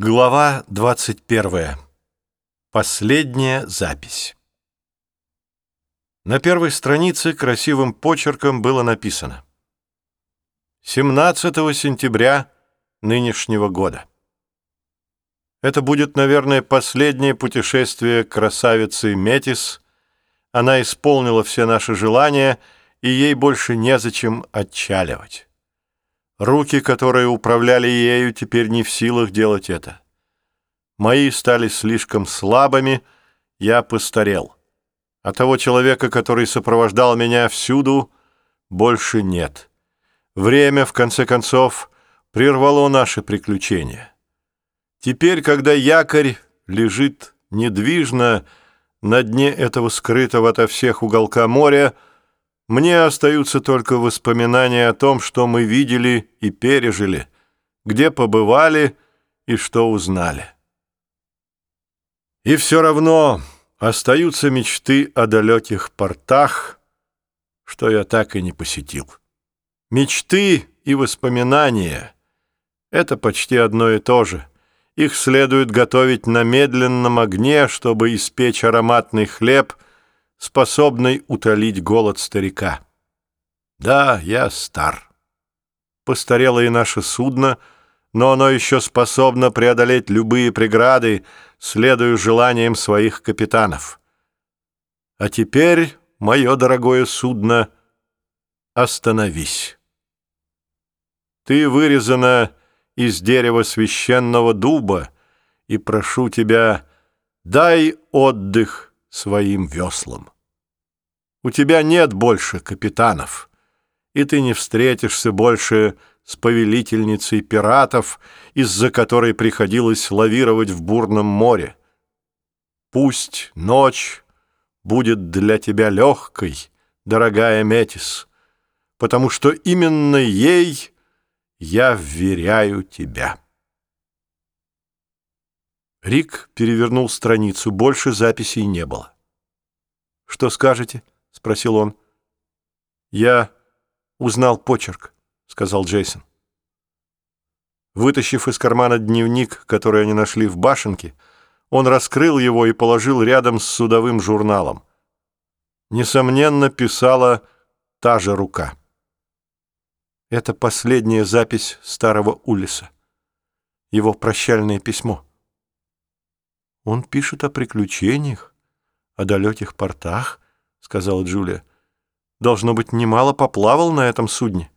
Глава 21. Последняя запись. На первой странице красивым почерком было написано 17 сентября нынешнего года. Это будет, наверное, последнее путешествие красавицы Метис. Она исполнила все наши желания, и ей больше незачем отчаливать. Руки, которые управляли ею, теперь не в силах делать это. Мои стали слишком слабыми, я постарел. А того человека, который сопровождал меня всюду, больше нет. Время, в конце концов, прервало наши приключения. Теперь, когда якорь лежит недвижно на дне этого скрытого ото всех уголка моря, мне остаются только воспоминания о том, что мы видели и пережили, где побывали и что узнали. И все равно остаются мечты о далеких портах, что я так и не посетил. Мечты и воспоминания — это почти одно и то же. Их следует готовить на медленном огне, чтобы испечь ароматный хлеб — способной утолить голод старика. Да, я стар. Постарело и наше судно, но оно еще способно преодолеть любые преграды, следуя желаниям своих капитанов. А теперь, мое дорогое судно, остановись. Ты вырезана из дерева священного дуба, и прошу тебя, дай отдых своим веслам. У тебя нет больше капитанов, и ты не встретишься больше с повелительницей пиратов, из-за которой приходилось лавировать в бурном море. Пусть ночь будет для тебя легкой, дорогая Метис, потому что именно ей я вверяю тебя». Рик перевернул страницу. Больше записей не было. «Что скажете?» — спросил он. «Я узнал почерк», — сказал Джейсон. Вытащив из кармана дневник, который они нашли в башенке, он раскрыл его и положил рядом с судовым журналом. Несомненно, писала та же рука. Это последняя запись старого Улиса. Его прощальное письмо. «Он пишет о приключениях, о далеких портах», — сказала Джулия. «Должно быть, немало поплавал на этом судне».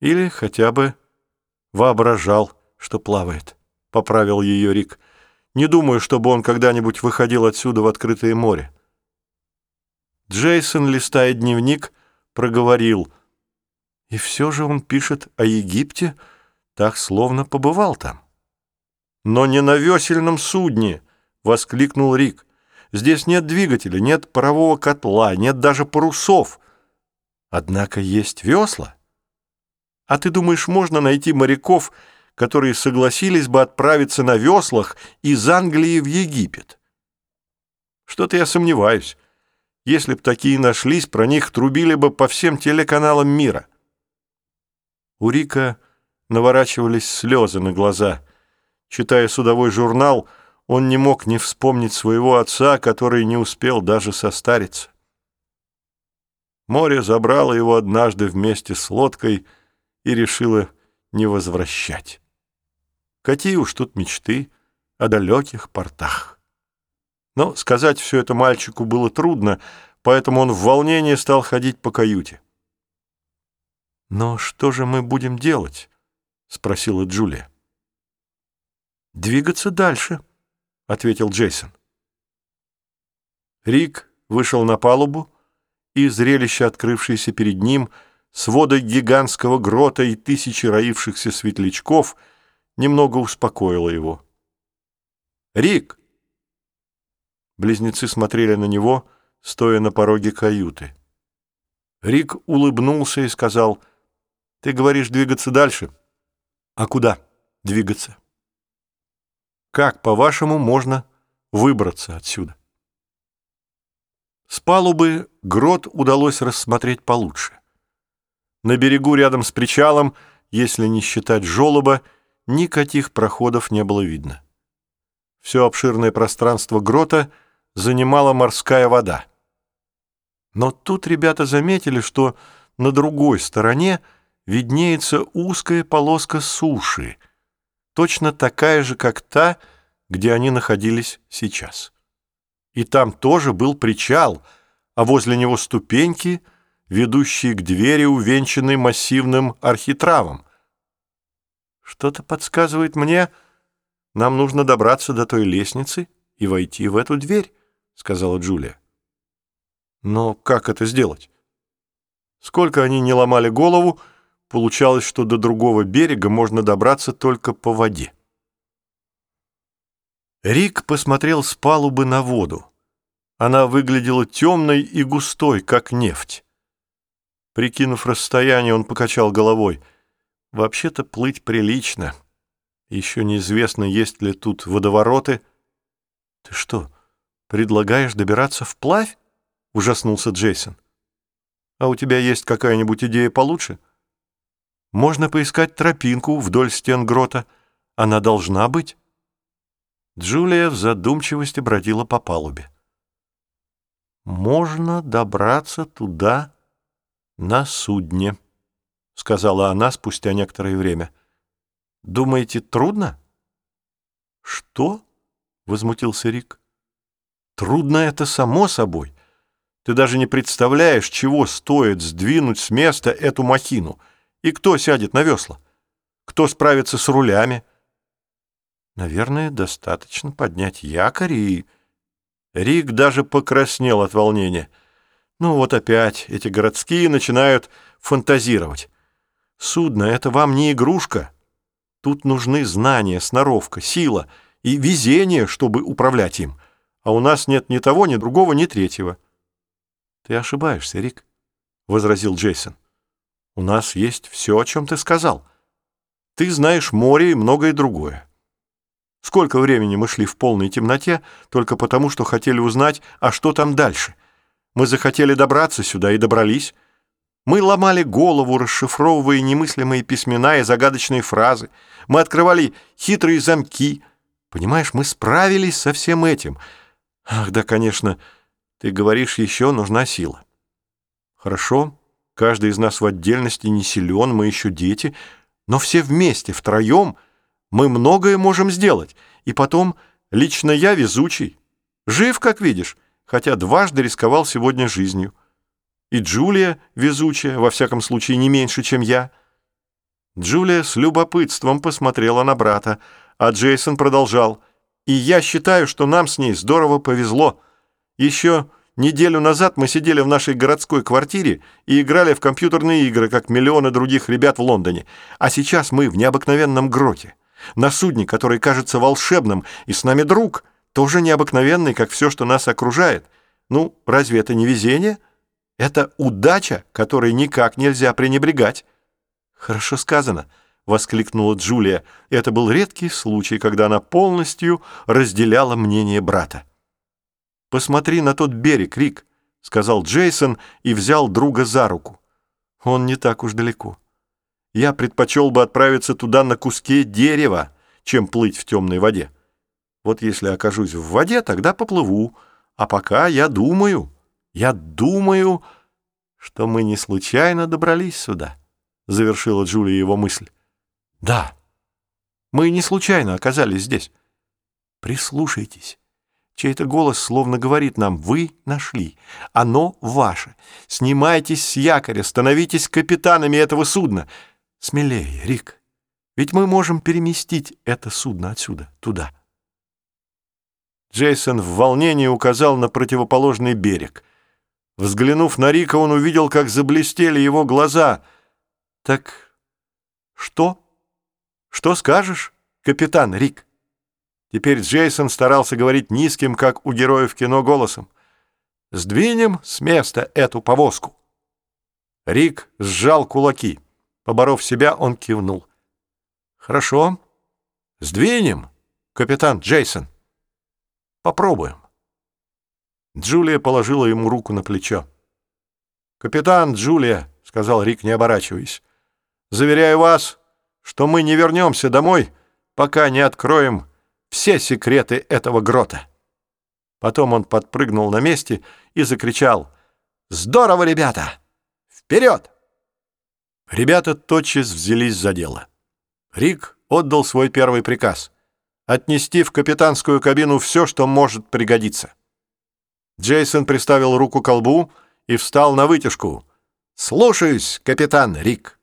«Или хотя бы воображал, что плавает», — поправил ее Рик. «Не думаю, чтобы он когда-нибудь выходил отсюда в открытое море». Джейсон, листая дневник, проговорил. «И все же он пишет о Египте, так словно побывал там». «Но не на весельном судне!» — воскликнул Рик. «Здесь нет двигателя, нет парового котла, нет даже парусов. Однако есть весла. А ты думаешь, можно найти моряков, которые согласились бы отправиться на веслах из Англии в Египет?» «Что-то я сомневаюсь. Если б такие нашлись, про них трубили бы по всем телеканалам мира». У Рика наворачивались слезы на глаза — Читая судовой журнал, он не мог не вспомнить своего отца, который не успел даже состариться. Море забрало его однажды вместе с лодкой и решило не возвращать. Какие уж тут мечты о далеких портах. Но сказать все это мальчику было трудно, поэтому он в волнении стал ходить по каюте. «Но что же мы будем делать?» — спросила Джулия. «Двигаться дальше», — ответил Джейсон. Рик вышел на палубу, и зрелище, открывшееся перед ним, свода гигантского грота и тысячи роившихся светлячков, немного успокоило его. «Рик!» Близнецы смотрели на него, стоя на пороге каюты. Рик улыбнулся и сказал, «Ты говоришь двигаться дальше. А куда двигаться?» Как, по-вашему, можно выбраться отсюда? С палубы грот удалось рассмотреть получше. На берегу рядом с причалом, если не считать жолоба, никаких проходов не было видно. Все обширное пространство грота занимала морская вода. Но тут ребята заметили, что на другой стороне виднеется узкая полоска суши, точно такая же, как та, где они находились сейчас. И там тоже был причал, а возле него ступеньки, ведущие к двери, увенчанной массивным архитравом. Что-то подсказывает мне, нам нужно добраться до той лестницы и войти в эту дверь, сказала Джулия. Но как это сделать? Сколько они не ломали голову, получалось, что до другого берега можно добраться только по воде. Рик посмотрел с палубы на воду. Она выглядела темной и густой, как нефть. Прикинув расстояние, он покачал головой. «Вообще-то плыть прилично. Еще неизвестно, есть ли тут водовороты». «Ты что, предлагаешь добираться вплавь?» — ужаснулся Джейсон. «А у тебя есть какая-нибудь идея получше?» «Можно поискать тропинку вдоль стен грота. Она должна быть». Джулия в задумчивости бродила по палубе. «Можно добраться туда на судне», — сказала она спустя некоторое время. «Думаете, трудно?» «Что?» — возмутился Рик. «Трудно это само собой. Ты даже не представляешь, чего стоит сдвинуть с места эту махину. И кто сядет на весла? Кто справится с рулями?» Наверное, достаточно поднять якорь и... Рик даже покраснел от волнения. Ну вот опять эти городские начинают фантазировать. Судно — это вам не игрушка. Тут нужны знания, сноровка, сила и везение, чтобы управлять им. А у нас нет ни того, ни другого, ни третьего. Ты ошибаешься, Рик, — возразил Джейсон. У нас есть все, о чем ты сказал. Ты знаешь море и многое другое. Сколько времени мы шли в полной темноте только потому, что хотели узнать, а что там дальше. Мы захотели добраться сюда и добрались. Мы ломали голову, расшифровывая немыслимые письмена и загадочные фразы. Мы открывали хитрые замки. Понимаешь, мы справились со всем этим. Ах, да, конечно, ты говоришь, еще нужна сила. Хорошо, каждый из нас в отдельности не силен, мы еще дети, но все вместе, втроем — мы многое можем сделать. И потом, лично я везучий. Жив, как видишь, хотя дважды рисковал сегодня жизнью. И Джулия везучая, во всяком случае, не меньше, чем я. Джулия с любопытством посмотрела на брата, а Джейсон продолжал. «И я считаю, что нам с ней здорово повезло. Еще неделю назад мы сидели в нашей городской квартире и играли в компьютерные игры, как миллионы других ребят в Лондоне. А сейчас мы в необыкновенном гроте. На судне, который кажется волшебным, и с нами друг, тоже необыкновенный, как все, что нас окружает. Ну, разве это не везение? Это удача, которой никак нельзя пренебрегать. Хорошо сказано, — воскликнула Джулия. Это был редкий случай, когда она полностью разделяла мнение брата. «Посмотри на тот берег, Рик», — сказал Джейсон и взял друга за руку. «Он не так уж далеко». Я предпочел бы отправиться туда на куске дерева, чем плыть в темной воде. Вот если окажусь в воде, тогда поплыву. А пока я думаю, я думаю, что мы не случайно добрались сюда, — завершила Джулия его мысль. Да, мы не случайно оказались здесь. Прислушайтесь. Чей-то голос словно говорит нам «Вы нашли. Оно ваше. Снимайтесь с якоря, становитесь капитанами этого судна». Смелее, Рик. Ведь мы можем переместить это судно отсюда, туда. Джейсон в волнении указал на противоположный берег. Взглянув на Рика, он увидел, как заблестели его глаза. «Так что? Что скажешь, капитан Рик?» Теперь Джейсон старался говорить низким, как у героев кино, голосом. «Сдвинем с места эту повозку». Рик сжал кулаки. Поборов себя, он кивнул. «Хорошо. Сдвинем, капитан Джейсон. Попробуем». Джулия положила ему руку на плечо. «Капитан Джулия», — сказал Рик, не оборачиваясь, — «заверяю вас, что мы не вернемся домой, пока не откроем все секреты этого грота». Потом он подпрыгнул на месте и закричал «Здорово, ребята! Вперед!» Ребята тотчас взялись за дело. Рик отдал свой первый приказ — отнести в капитанскую кабину все, что может пригодиться. Джейсон приставил руку к колбу и встал на вытяжку. «Слушаюсь, капитан Рик».